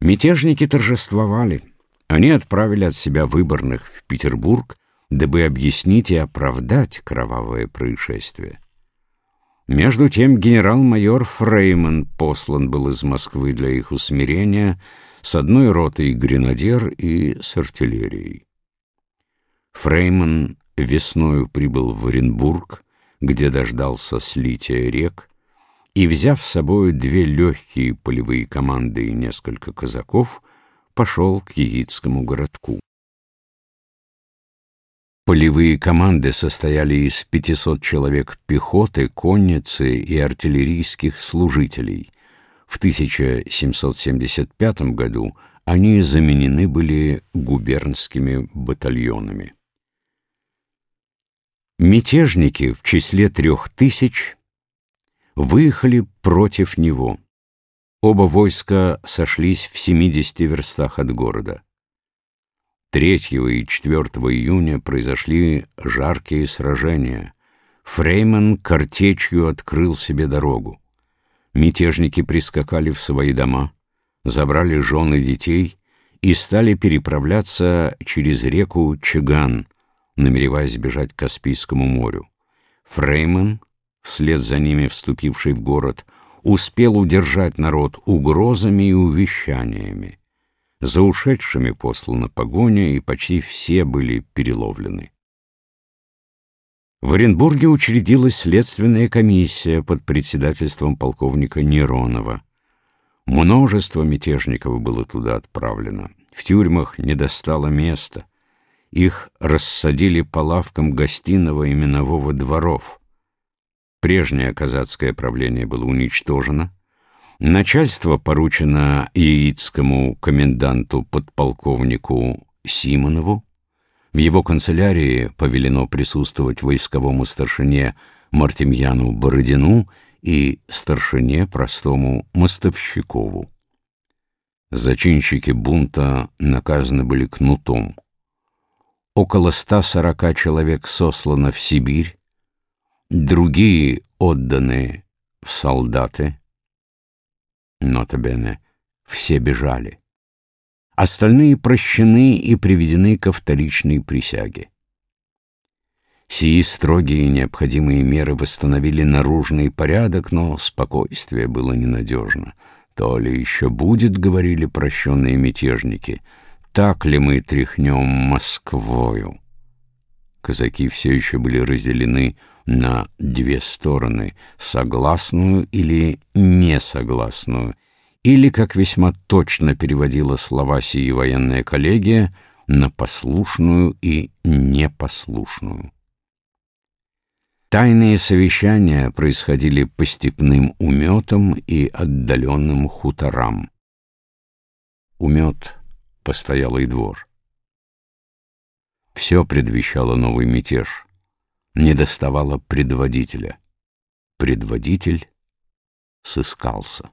Мятежники торжествовали. Они отправили от себя выборных в Петербург, дабы объяснить и оправдать кровавое происшествие. Между тем генерал-майор Фрейман послан был из Москвы для их усмирения с одной ротой гренадер и с артиллерией. Фрейман весною прибыл в Оренбург, где дождался слития рек, и, взяв с собой две легкие полевые команды и несколько казаков, пошел к Яицкому городку. Полевые команды состояли из 500 человек пехоты, конницы и артиллерийских служителей. В 1775 году они заменены были губернскими батальонами. Мятежники в числе трех тысяч выехали против него. Оба войска сошлись в 70 верстах от города. 3 и 4 июня произошли жаркие сражения. Фрейман картечью открыл себе дорогу. Мятежники прискакали в свои дома, забрали жен и детей и стали переправляться через реку Чаган, намереваясь бежать к Каспийскому морю. Фрейман вслед за ними вступивший в город, успел удержать народ угрозами и увещаниями. За ушедшими послана погоня, и почти все были переловлены. В Оренбурге учредилась следственная комиссия под председательством полковника Неронова. Множество мятежников было туда отправлено. В тюрьмах не достало места. Их рассадили по лавкам гостиного и дворов. Прежнее казацкое правление было уничтожено. Начальство поручено яицкому коменданту подполковнику Симонову. В его канцелярии повелено присутствовать войсковому старшине Мартемьяну Бородину и старшине простому Мостовщикову. Зачинщики бунта наказаны были кнутом. Около 140 человек сослано в Сибирь, Другие отданы в солдаты. Нотабене, все бежали. Остальные прощены и приведены ко вторичной присяге. Сии строгие необходимые меры восстановили наружный порядок, но спокойствие было ненадежно. То ли еще будет, говорили прощенные мятежники, так ли мы тряхнем Москвою? Казаки все еще были разделены на две стороны, согласную или несогласную, или, как весьма точно переводила слова сии военная коллегия, на послушную и непослушную. Тайные совещания происходили по степным уметам и отдаленным хуторам. Умет — постоялый двор. Все предвещало новый мятеж не доставало предводителя. Предводитель сыскался.